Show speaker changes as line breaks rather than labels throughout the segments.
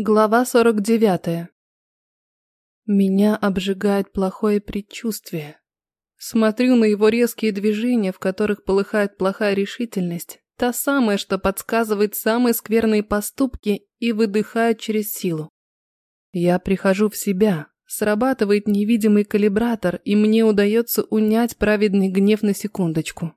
Глава 49. Меня обжигает плохое предчувствие. Смотрю на его резкие движения, в которых полыхает плохая решительность, та самая, что подсказывает самые скверные поступки и выдыхает через силу. Я прихожу в себя, срабатывает невидимый калибратор, и мне удается унять праведный гнев на секундочку.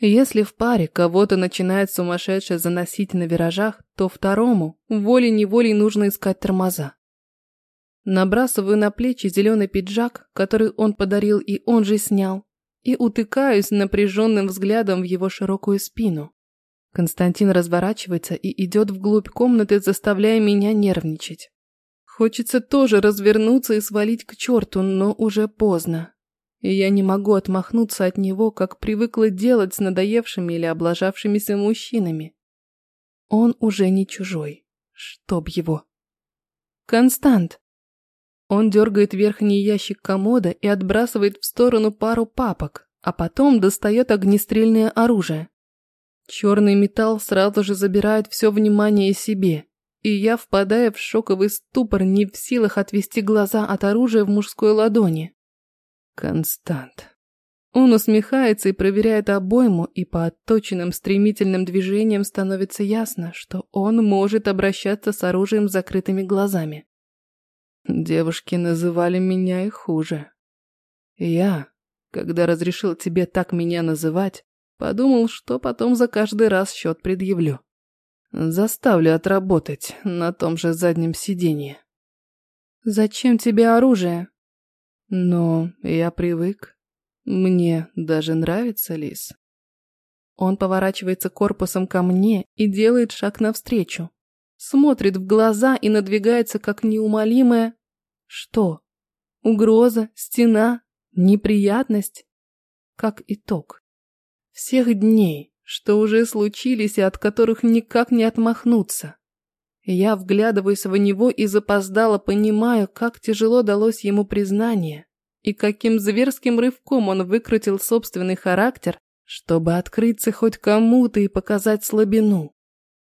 Если в паре кого-то начинает сумасшедше заносить на виражах, то второму волей-неволей нужно искать тормоза. Набрасываю на плечи зеленый пиджак, который он подарил и он же снял, и утыкаюсь напряженным взглядом в его широкую спину. Константин разворачивается и идет вглубь комнаты, заставляя меня нервничать. Хочется тоже развернуться и свалить к черту, но уже поздно и я не могу отмахнуться от него, как привыкла делать с надоевшими или облажавшимися мужчинами. Он уже не чужой. Чтоб его. Констант. Он дергает верхний ящик комода и отбрасывает в сторону пару папок, а потом достает огнестрельное оружие. Черный металл сразу же забирает все внимание себе, и я впадаю в шоковый ступор, не в силах отвести глаза от оружия в мужской ладони. Констант. Он усмехается и проверяет обойму, и по отточенным стремительным движениям становится ясно, что он может обращаться с оружием с закрытыми глазами. Девушки называли меня и хуже. Я, когда разрешил тебе так меня называть, подумал, что потом за каждый раз счет предъявлю. Заставлю отработать на том же заднем сиденье. «Зачем тебе оружие?» Но я привык. Мне даже нравится лис. Он поворачивается корпусом ко мне и делает шаг навстречу. Смотрит в глаза и надвигается, как неумолимая... Что? Угроза? Стена? Неприятность? Как итог. Всех дней, что уже случились и от которых никак не отмахнуться. Я вглядываюсь в него и запоздало понимаю, как тяжело далось ему признание и каким зверским рывком он выкрутил собственный характер, чтобы открыться хоть кому-то и показать слабину.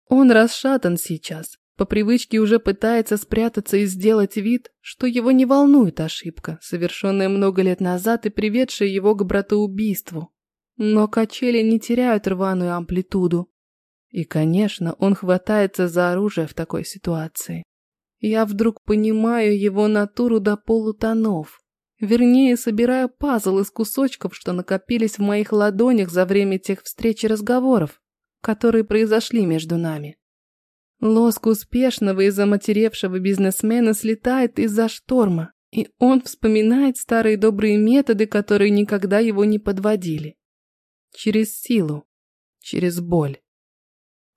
Он расшатан сейчас, по привычке уже пытается спрятаться и сделать вид, что его не волнует ошибка, совершенная много лет назад и приведшая его к братоубийству. Но качели не теряют рваную амплитуду, и, конечно, он хватается за оружие в такой ситуации. Я вдруг понимаю его натуру до полутонов. Вернее, собираю пазл из кусочков, что накопились в моих ладонях за время тех встреч и разговоров, которые произошли между нами. Лоск успешного и заматеревшего бизнесмена слетает из-за шторма, и он вспоминает старые добрые методы, которые никогда его не подводили. Через силу, через боль.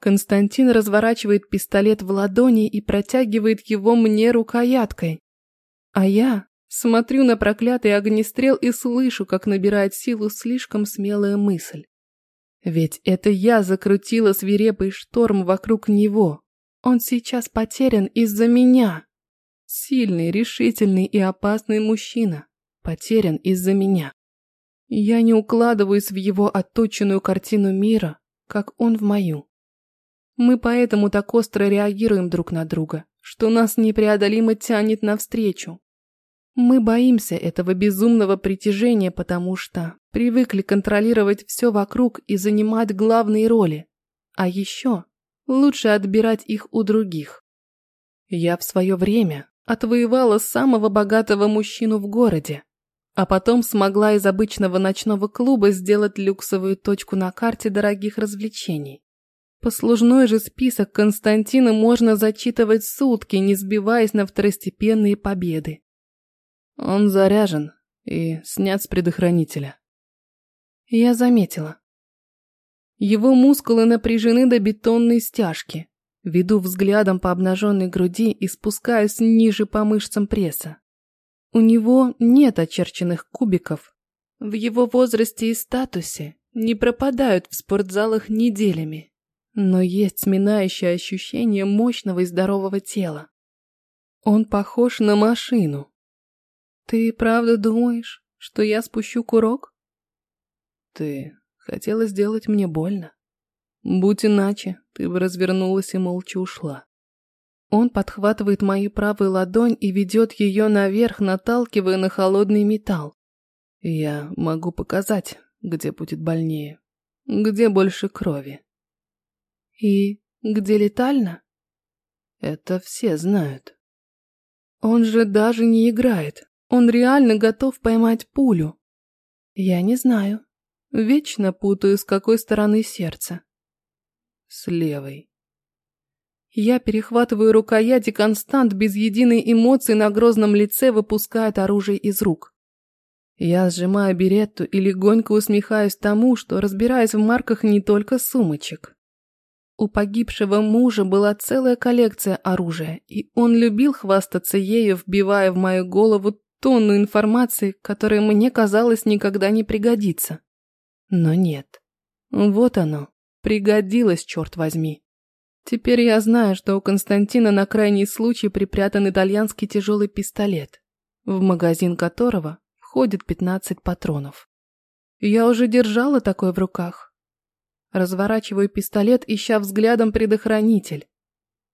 Константин разворачивает пистолет в ладони и протягивает его мне рукояткой. А я смотрю на проклятый огнестрел и слышу, как набирает силу слишком смелая мысль. Ведь это я закрутила свирепый шторм вокруг него. Он сейчас потерян из-за меня. Сильный, решительный и опасный мужчина. Потерян из-за меня. Я не укладываюсь в его отточенную картину мира, как он в мою. Мы поэтому так остро реагируем друг на друга, что нас непреодолимо тянет навстречу. Мы боимся этого безумного притяжения, потому что привыкли контролировать все вокруг и занимать главные роли. А еще лучше отбирать их у других. Я в свое время отвоевала самого богатого мужчину в городе, а потом смогла из обычного ночного клуба сделать люксовую точку на карте дорогих развлечений. Послужной же список Константина можно зачитывать сутки, не сбиваясь на второстепенные победы. Он заряжен и снят с предохранителя. Я заметила. Его мускулы напряжены до бетонной стяжки. Веду взглядом по обнаженной груди и спускаюсь ниже по мышцам пресса. У него нет очерченных кубиков. В его возрасте и статусе не пропадают в спортзалах неделями но есть сминающее ощущение мощного и здорового тела. Он похож на машину. Ты правда думаешь, что я спущу курок? Ты хотела сделать мне больно. Будь иначе, ты бы развернулась и молча ушла. Он подхватывает мою правую ладонь и ведет ее наверх, наталкивая на холодный металл. Я могу показать, где будет больнее, где больше крови. И где летально? Это все знают. Он же даже не играет. Он реально готов поймать пулю. Я не знаю. Вечно путаю, с какой стороны сердце. С левой. Я перехватываю рукоять, и Констант без единой эмоции на грозном лице выпускает оружие из рук. Я сжимаю беретту и легонько усмехаюсь тому, что разбираюсь в марках не только сумочек. У погибшего мужа была целая коллекция оружия, и он любил хвастаться ею, вбивая в мою голову тонну информации, которая мне казалось никогда не пригодится. Но нет. Вот оно. Пригодилось, черт возьми. Теперь я знаю, что у Константина на крайний случай припрятан итальянский тяжелый пистолет, в магазин которого входит 15 патронов. Я уже держала такой в руках, Разворачиваю пистолет, ища взглядом предохранитель.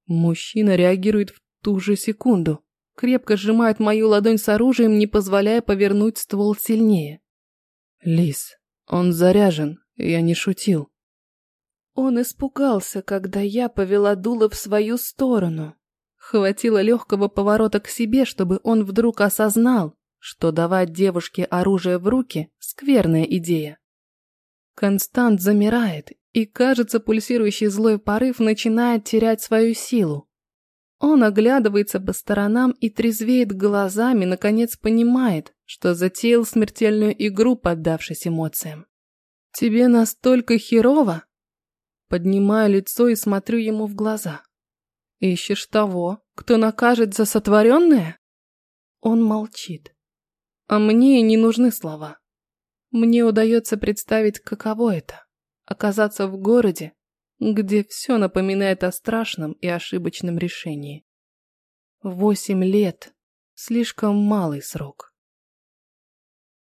Мужчина реагирует в ту же секунду. Крепко сжимает мою ладонь с оружием, не позволяя повернуть ствол сильнее. Лис, он заряжен, я не шутил. Он испугался, когда я повела дуло в свою сторону. Хватило легкого поворота к себе, чтобы он вдруг осознал, что давать девушке оружие в руки – скверная идея. Констант замирает, и, кажется, пульсирующий злой порыв начинает терять свою силу. Он оглядывается по сторонам и трезвеет глазами, наконец понимает, что затеял смертельную игру, поддавшись эмоциям. «Тебе настолько херово?» Поднимаю лицо и смотрю ему в глаза. «Ищешь того, кто накажет за сотворенное?» Он молчит. А мне не нужны слова. Мне удается представить, каково это – оказаться в городе, где все напоминает о страшном и ошибочном решении. Восемь лет – слишком малый срок.